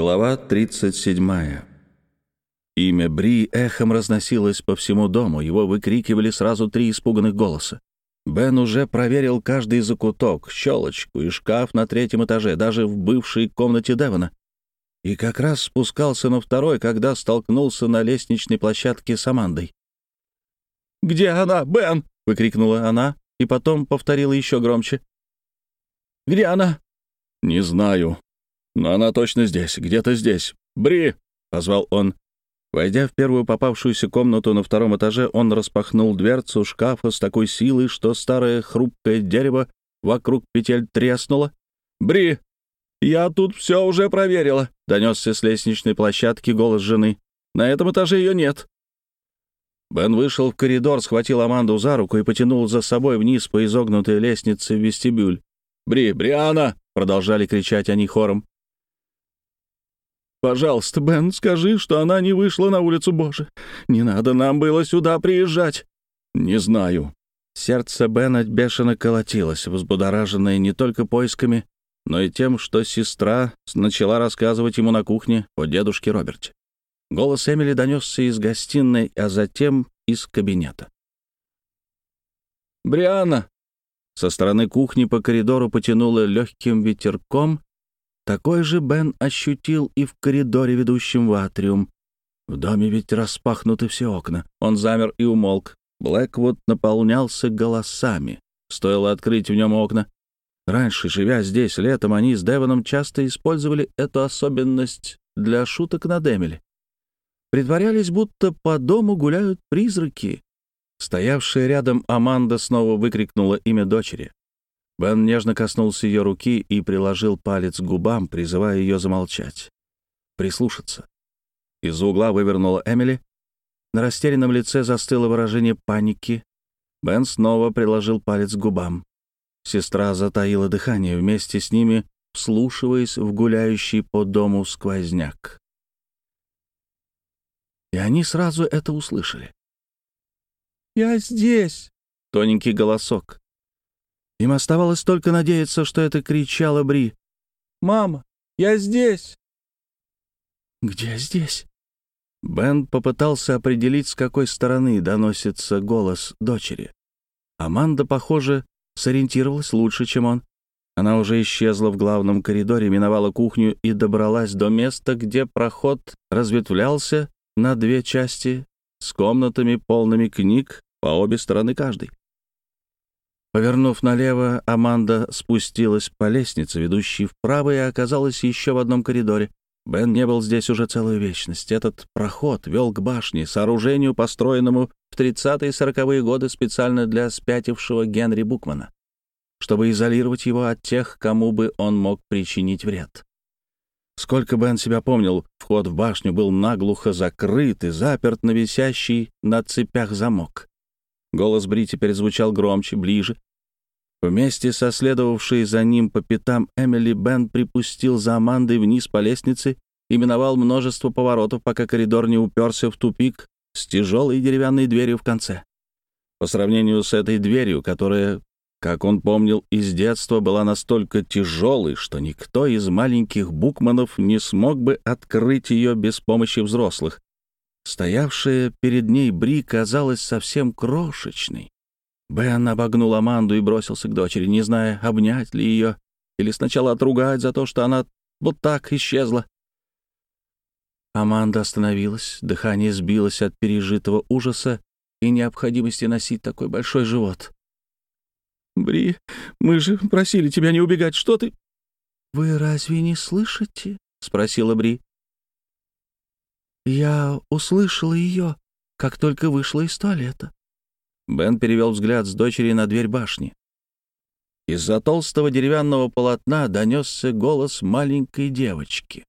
Глава 37. Имя Бри эхом разносилось по всему дому, его выкрикивали сразу три испуганных голоса. Бен уже проверил каждый закуток, щелочку и шкаф на третьем этаже, даже в бывшей комнате Девона. И как раз спускался на второй, когда столкнулся на лестничной площадке с Амандой. «Где она, Бен?» — выкрикнула она, и потом повторила еще громче. «Где она?» «Не знаю», но она точно здесь, где-то здесь. Бри!» — позвал он. Войдя в первую попавшуюся комнату на втором этаже, он распахнул дверцу шкафа с такой силой, что старое хрупкое дерево вокруг петель треснуло. «Бри! Я тут все уже проверила!» — донесся с лестничной площадки голос жены. «На этом этаже ее нет». Бен вышел в коридор, схватил Аманду за руку и потянул за собой вниз по изогнутой лестнице в вестибюль. «Бри! Бриана!» — продолжали кричать они хором. Пожалуйста, Бен, скажи, что она не вышла на улицу Боже. Не надо нам было сюда приезжать. Не знаю. Сердце Бена бешено колотилось, взбудораженное не только поисками, но и тем, что сестра начала рассказывать ему на кухне о дедушке Роберте. Голос Эмили донесся из гостиной, а затем из кабинета. «Брианна!» Со стороны кухни по коридору потянуло легким ветерком, такой же Бен ощутил и в коридоре, ведущем в атриум. В доме ведь распахнуты все окна. Он замер и умолк. Блэквуд наполнялся голосами. Стоило открыть в нем окна. Раньше, живя здесь летом, они с Девоном часто использовали эту особенность для шуток над Эмили. Притворялись, будто по дому гуляют призраки. Стоявшая рядом Аманда снова выкрикнула имя дочери. Бен нежно коснулся ее руки и приложил палец к губам, призывая ее замолчать. Прислушаться. Из-за угла вывернула Эмили. На растерянном лице застыло выражение паники. Бен снова приложил палец к губам. Сестра затаила дыхание вместе с ними, вслушиваясь в гуляющий по дому сквозняк. И они сразу это услышали. «Я здесь!» — тоненький голосок. Им оставалось только надеяться, что это кричала Бри. «Мама, я здесь!» «Где здесь?» Бен попытался определить, с какой стороны доносится голос дочери. Аманда, похоже, сориентировалась лучше, чем он. Она уже исчезла в главном коридоре, миновала кухню и добралась до места, где проход разветвлялся на две части с комнатами, полными книг по обе стороны каждой. Повернув налево, Аманда спустилась по лестнице, ведущей вправо, и оказалась еще в одном коридоре. Бен не был здесь уже целую вечность. Этот проход вел к башне, сооружению, построенному в 30-е и 40-е годы специально для спятившего Генри Букмана, чтобы изолировать его от тех, кому бы он мог причинить вред. Сколько Бен себя помнил, вход в башню был наглухо закрыт и заперт на висящий на цепях замок. Голос Бри теперь звучал громче, ближе. Вместе со следовавшей за ним по пятам Эмили Бен припустил за Амандой вниз по лестнице и миновал множество поворотов, пока коридор не уперся в тупик с тяжелой деревянной дверью в конце. По сравнению с этой дверью, которая, как он помнил из детства, была настолько тяжелой, что никто из маленьких букманов не смог бы открыть ее без помощи взрослых, Стоявшая перед ней Бри казалась совсем крошечной. Бен обогнул Аманду и бросился к дочери, не зная, обнять ли ее или сначала отругать за то, что она вот так исчезла. Аманда остановилась, дыхание сбилось от пережитого ужаса и необходимости носить такой большой живот. «Бри, мы же просили тебя не убегать, что ты...» «Вы разве не слышите?» — спросила Бри. Я услышала ее, как только вышла из туалета. Бен перевел взгляд с дочери на дверь башни. Из-за толстого деревянного полотна донесся голос маленькой девочки.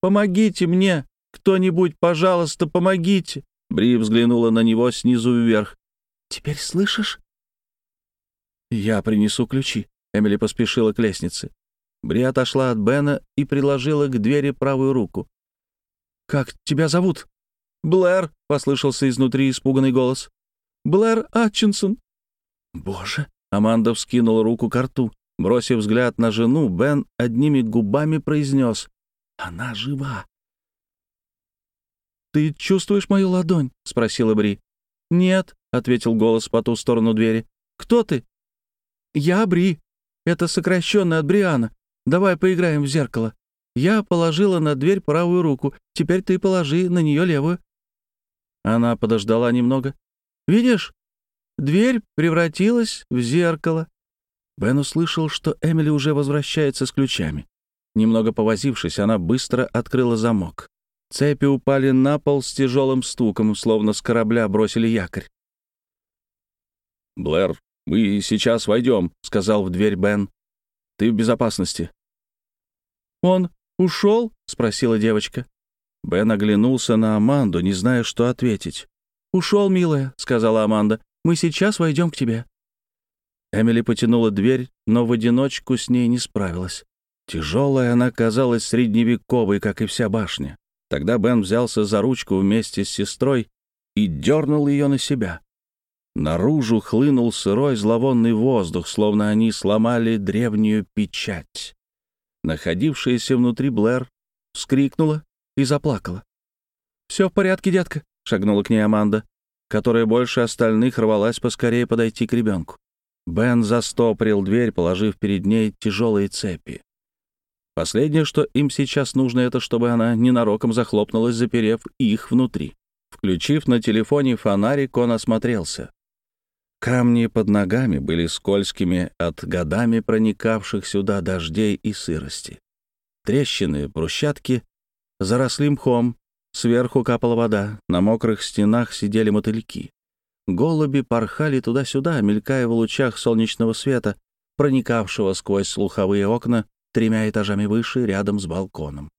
«Помогите мне! Кто-нибудь, пожалуйста, помогите!» Бри взглянула на него снизу вверх. «Теперь слышишь?» «Я принесу ключи», — Эмили поспешила к лестнице. Бри отошла от Бена и приложила к двери правую руку. «Как тебя зовут?» «Блэр», — послышался изнутри испуганный голос. «Блэр Атчинсон». «Боже!» — Аманда вскинула руку к рту. Бросив взгляд на жену, Бен одними губами произнес Она жива. «Ты чувствуешь мою ладонь?» — спросила Бри. «Нет», — ответил голос по ту сторону двери. «Кто ты?» «Я Бри. Это сокращенно от Бриана. Давай поиграем в зеркало. Я положила на дверь правую руку. Теперь ты положи на нее левую». Она подождала немного. «Видишь? Дверь превратилась в зеркало». Бен услышал, что Эмили уже возвращается с ключами. Немного повозившись, она быстро открыла замок. Цепи упали на пол с тяжелым стуком, словно с корабля бросили якорь. «Блэр, мы сейчас войдем», — сказал в дверь Бен. «Ты в безопасности». «Он ушел?» — спросила девочка. Бен оглянулся на Аманду, не зная, что ответить. «Ушел, милая», — сказала Аманда. «Мы сейчас войдем к тебе». Эмили потянула дверь, но в одиночку с ней не справилась. Тяжелая она казалась средневековой, как и вся башня. Тогда Бен взялся за ручку вместе с сестрой и дернул ее на себя. Наружу хлынул сырой зловонный воздух, словно они сломали древнюю печать. Находившаяся внутри Блэр вскрикнула и заплакала. «Все в порядке, детка», — шагнула к ней Аманда, которая больше остальных рвалась поскорее подойти к ребенку. Бен застоприл дверь, положив перед ней тяжелые цепи. Последнее, что им сейчас нужно, это чтобы она ненароком захлопнулась, заперев их внутри. Включив на телефоне фонарик, он осмотрелся. Камни под ногами были скользкими от годами проникавших сюда дождей и сырости. Трещины, брусчатки заросли мхом, сверху капала вода, на мокрых стенах сидели мотыльки. Голуби порхали туда-сюда, мелькая в лучах солнечного света, проникавшего сквозь слуховые окна тремя этажами выше, рядом с балконом.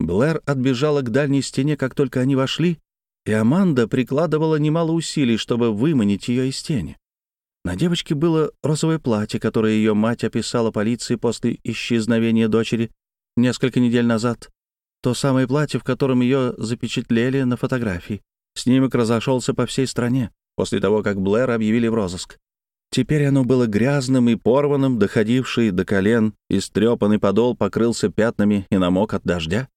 Блэр отбежала к дальней стене, как только они вошли, и Аманда прикладывала немало усилий, чтобы выманить ее из тени. На девочке было розовое платье, которое ее мать описала полиции после исчезновения дочери несколько недель назад. То самое платье, в котором ее запечатлели на фотографии. Снимок разошелся по всей стране после того, как Блэр объявили в розыск. Теперь оно было грязным и порванным, доходивший до колен, истрепанный подол покрылся пятнами и намок от дождя.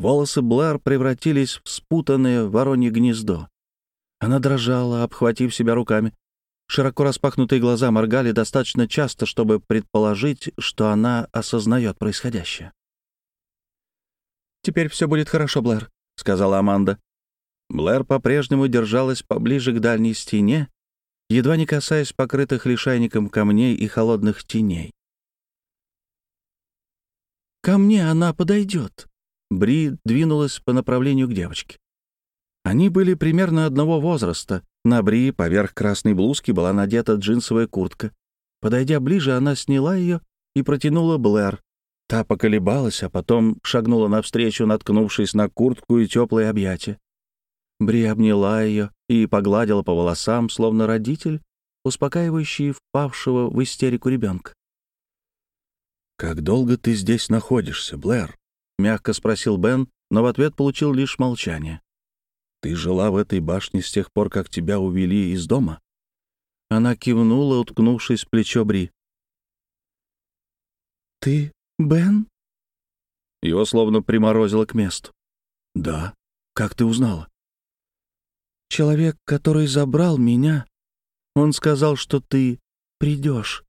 Волосы Блэр превратились в спутанное воронье гнездо. Она дрожала, обхватив себя руками. Широко распахнутые глаза моргали достаточно часто, чтобы предположить, что она осознает происходящее. «Теперь все будет хорошо, Блэр», — сказала Аманда. Блэр по-прежнему держалась поближе к дальней стене, едва не касаясь покрытых лишайником камней и холодных теней. «Ко мне она подойдет», Бри двинулась по направлению к девочке. Они были примерно одного возраста. На Бри поверх красной блузки была надета джинсовая куртка. Подойдя ближе, она сняла ее и протянула Блэр. Та поколебалась, а потом шагнула навстречу, наткнувшись на куртку и теплые объятия. Бри обняла ее и погладила по волосам, словно родитель, успокаивающий впавшего в истерику ребенка. «Как долго ты здесь находишься, Блэр?» Мягко спросил Бен, но в ответ получил лишь молчание. «Ты жила в этой башне с тех пор, как тебя увели из дома?» Она кивнула, уткнувшись в плечо Бри. «Ты Бен?» Его словно приморозило к месту. «Да. Как ты узнала?» «Человек, который забрал меня, он сказал, что ты придешь».